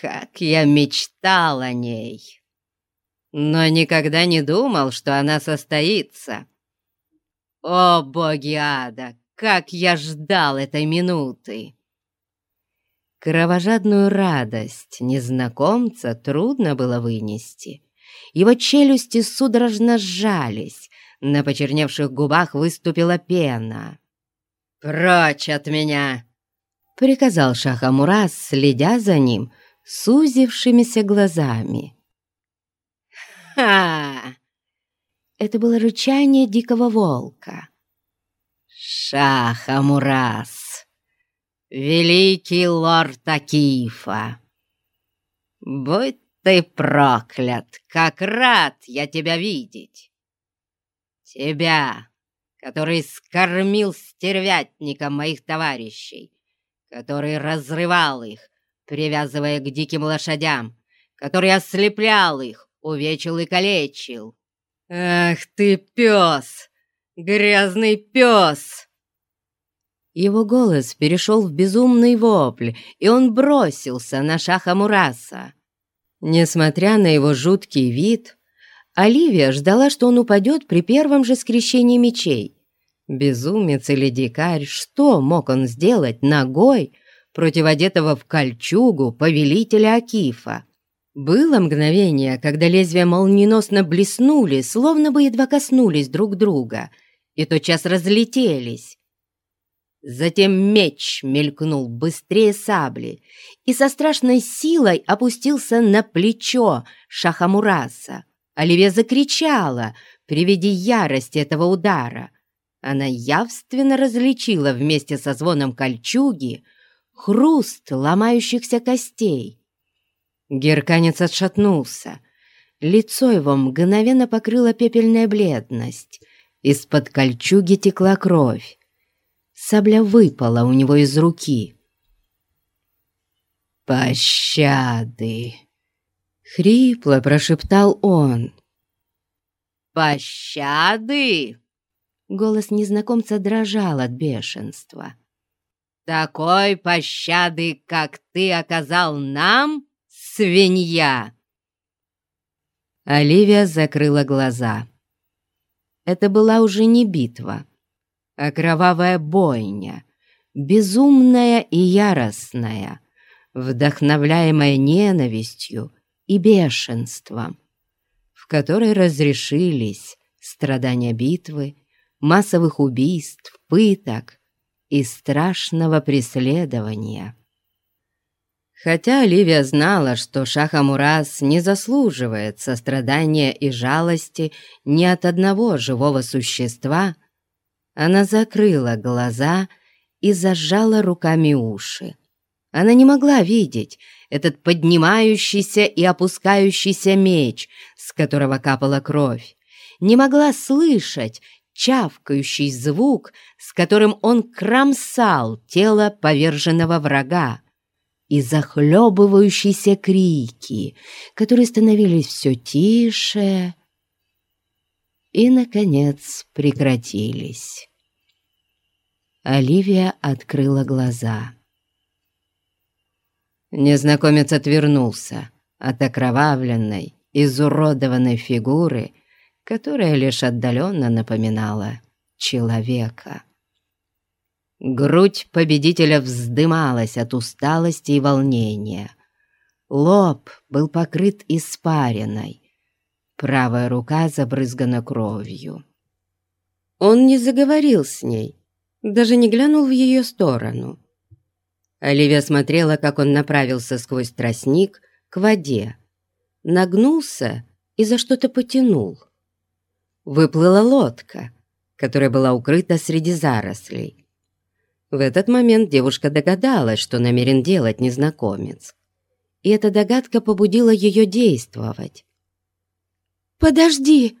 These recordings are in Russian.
как я мечтал о ней! Но никогда не думал, что она состоится. О, боги ада, как я ждал этой минуты!» Кровожадную радость незнакомца трудно было вынести. Его челюсти судорожно сжались, на почерневших губах выступила пена. «Прочь от меня!» — приказал Шахамурас, следя за ним сузившимися глазами. «Ха!» Это было рычание дикого волка. «Шахамурас, великий лорд Акифа, будь ты проклят, как рад я тебя видеть! Тебя, который скормил стервятникам моих товарищей, который разрывал их, привязывая к диким лошадям, который ослеплял их, увечил и калечил. Ах ты, пес! Грязный пес!» Его голос перешел в безумный вопль, и он бросился на Шаха Мураса. Несмотря на его жуткий вид, Оливия ждала, что он упадет при первом же скрещении мечей. Безумец или дикарь, что мог он сделать ногой против одетого в кольчугу повелителя Акифа? Было мгновение, когда лезвия молниеносно блеснули, словно бы едва коснулись друг друга, и тотчас разлетелись. Затем меч мелькнул быстрее сабли и со страшной силой опустился на плечо Шахамураса. Оливия закричала при виде ярости этого удара. Она явственно различила вместе со звоном кольчуги хруст ломающихся костей. Герканец отшатнулся. Лицо его мгновенно покрыла пепельная бледность. Из-под кольчуги текла кровь. Сабля выпала у него из руки. «Пощады!» Хрипло прошептал он. «Пощады!» Голос незнакомца дрожал от бешенства. «Такой пощады, как ты оказал нам, свинья!» Оливия закрыла глаза. Это была уже не битва, а кровавая бойня, безумная и яростная, вдохновляемая ненавистью и бешенством, в которой разрешились страдания битвы, массовых убийств, пыток и страшного преследования. Хотя Оливия знала, что Шахамурас не заслуживает сострадания и жалости ни от одного живого существа, она закрыла глаза и зажала руками уши. Она не могла видеть этот поднимающийся и опускающийся меч, с которого капала кровь, не могла слышать чавкающий звук, с которым он кромсал тело поверженного врага, и захлебывающиеся крики, которые становились все тише и, наконец, прекратились. Оливия открыла глаза. Незнакомец отвернулся от окровавленной, изуродованной фигуры, которая лишь отдаленно напоминала человека. Грудь победителя вздымалась от усталости и волнения. Лоб был покрыт испариной, правая рука забрызгана кровью. Он не заговорил с ней, даже не глянул в ее сторону. Оливия смотрела, как он направился сквозь тростник к воде, нагнулся и за что-то потянул. Выплыла лодка, которая была укрыта среди зарослей. В этот момент девушка догадалась, что намерен делать незнакомец. И эта догадка побудила ее действовать. «Подожди!»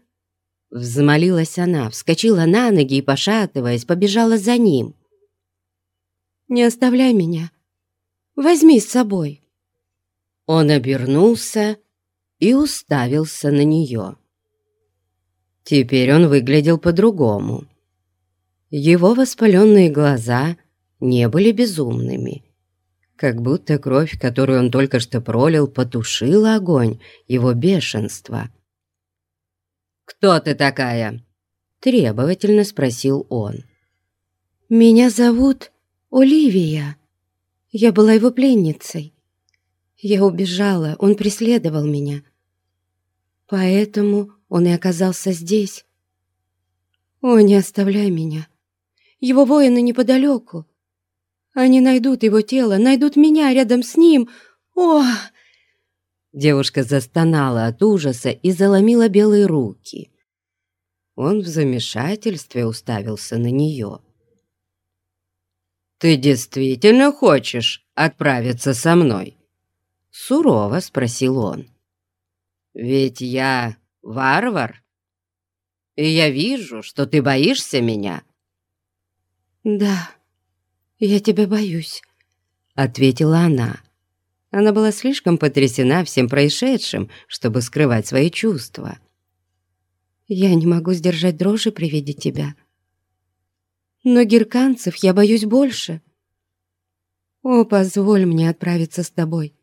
Взмолилась она, вскочила на ноги и, пошатываясь, побежала за ним. «Не оставляй меня. Возьми с собой». Он обернулся и уставился на нее. Теперь он выглядел по-другому. Его воспаленные глаза не были безумными. как будто кровь, которую он только что пролил, потушила огонь его бешенства. «Кто ты такая?» — требовательно спросил он. «Меня зовут Оливия. Я была его пленницей. Я убежала, он преследовал меня. Поэтому он и оказался здесь. О, не оставляй меня. Его воины неподалеку. Они найдут его тело, найдут меня рядом с ним. О!» Девушка застонала от ужаса и заломила белые руки. Он в замешательстве уставился на нее. «Ты действительно хочешь отправиться со мной?» Сурово спросил он. «Ведь я варвар, и я вижу, что ты боишься меня». «Да, я тебя боюсь», — ответила она. Она была слишком потрясена всем происшедшим, чтобы скрывать свои чувства. «Я не могу сдержать дрожи при виде тебя. Но герканцев я боюсь больше. О, позволь мне отправиться с тобой.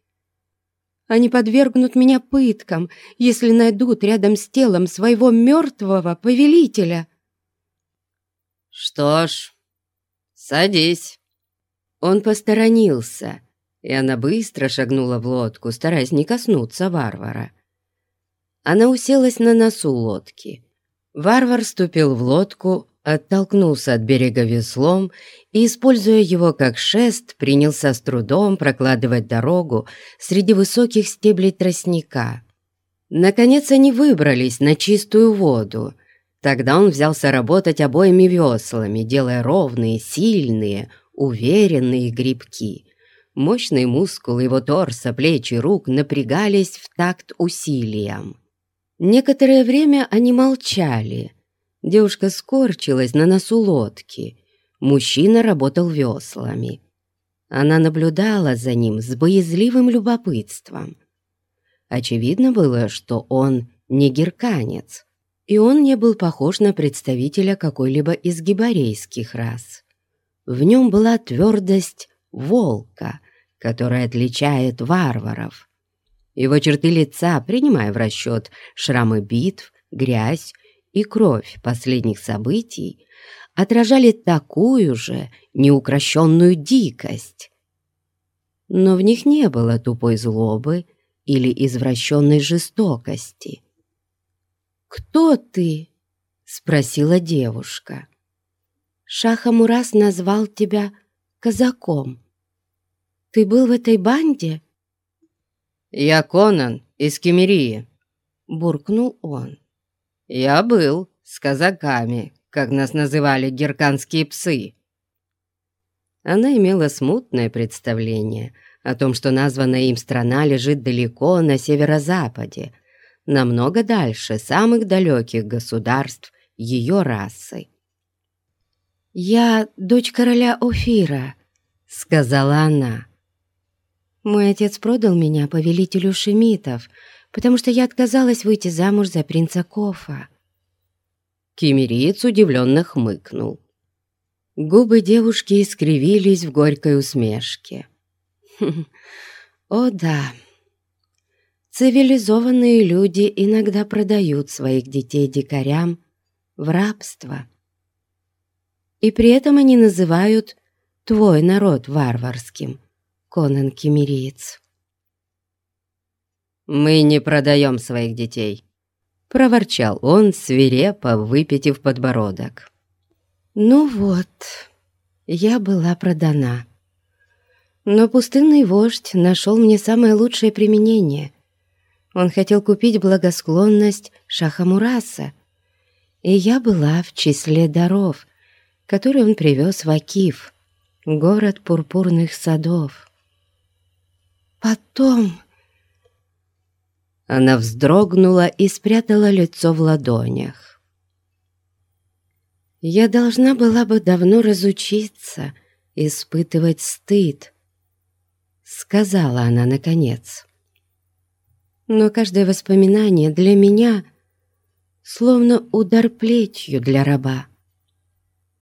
Они подвергнут меня пыткам, если найдут рядом с телом своего мертвого повелителя». «Что ж, садись». Он посторонился, и она быстро шагнула в лодку, стараясь не коснуться варвара. Она уселась на носу лодки. Варвар ступил в лодку, оттолкнулся от берега веслом и, используя его как шест, принялся с трудом прокладывать дорогу среди высоких стеблей тростника. Наконец они выбрались на чистую воду. Тогда он взялся работать обоими веслами, делая ровные, сильные, уверенные грибки. Мощные мускулы его торса, плеч и рук напрягались в такт усилиям. Некоторое время они молчали. Девушка скорчилась на носу лодки. Мужчина работал веслами. Она наблюдала за ним с боязливым любопытством. Очевидно было, что он не герканец, и он не был похож на представителя какой-либо из гибарейских рас. В нем была твердость волка, которая отличает варваров. Его черты лица, принимая в расчет шрамы битв, грязь и кровь последних событий, отражали такую же неукрощенную дикость. Но в них не было тупой злобы или извращенной жестокости. «Кто ты?» — спросила девушка. «Шахамурас назвал тебя казаком. Ты был в этой банде?» «Я Конан из Кемерии», — буркнул он. «Я был с казаками, как нас называли герканские псы». Она имела смутное представление о том, что названная им страна лежит далеко на северо-западе, намного дальше самых далеких государств ее расы. «Я дочь короля Офира», — сказала она. «Мой отец продал меня повелителю шемитов, потому что я отказалась выйти замуж за принца Кофа». Кемериец удивленно хмыкнул. Губы девушки искривились в горькой усмешке. «Хм, «О да, цивилизованные люди иногда продают своих детей дикарям в рабство» и при этом они называют твой народ варварским, Конан Кемериец. «Мы не продаем своих детей», — проворчал он, свирепо выпитив подбородок. «Ну вот, я была продана. Но пустынный вождь нашел мне самое лучшее применение. Он хотел купить благосклонность Шахамураса, и я была в числе даров — который он привез в Акиф, город пурпурных садов. Потом... Она вздрогнула и спрятала лицо в ладонях. «Я должна была бы давно разучиться испытывать стыд», — сказала она наконец. «Но каждое воспоминание для меня словно удар плетью для раба.